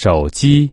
手机。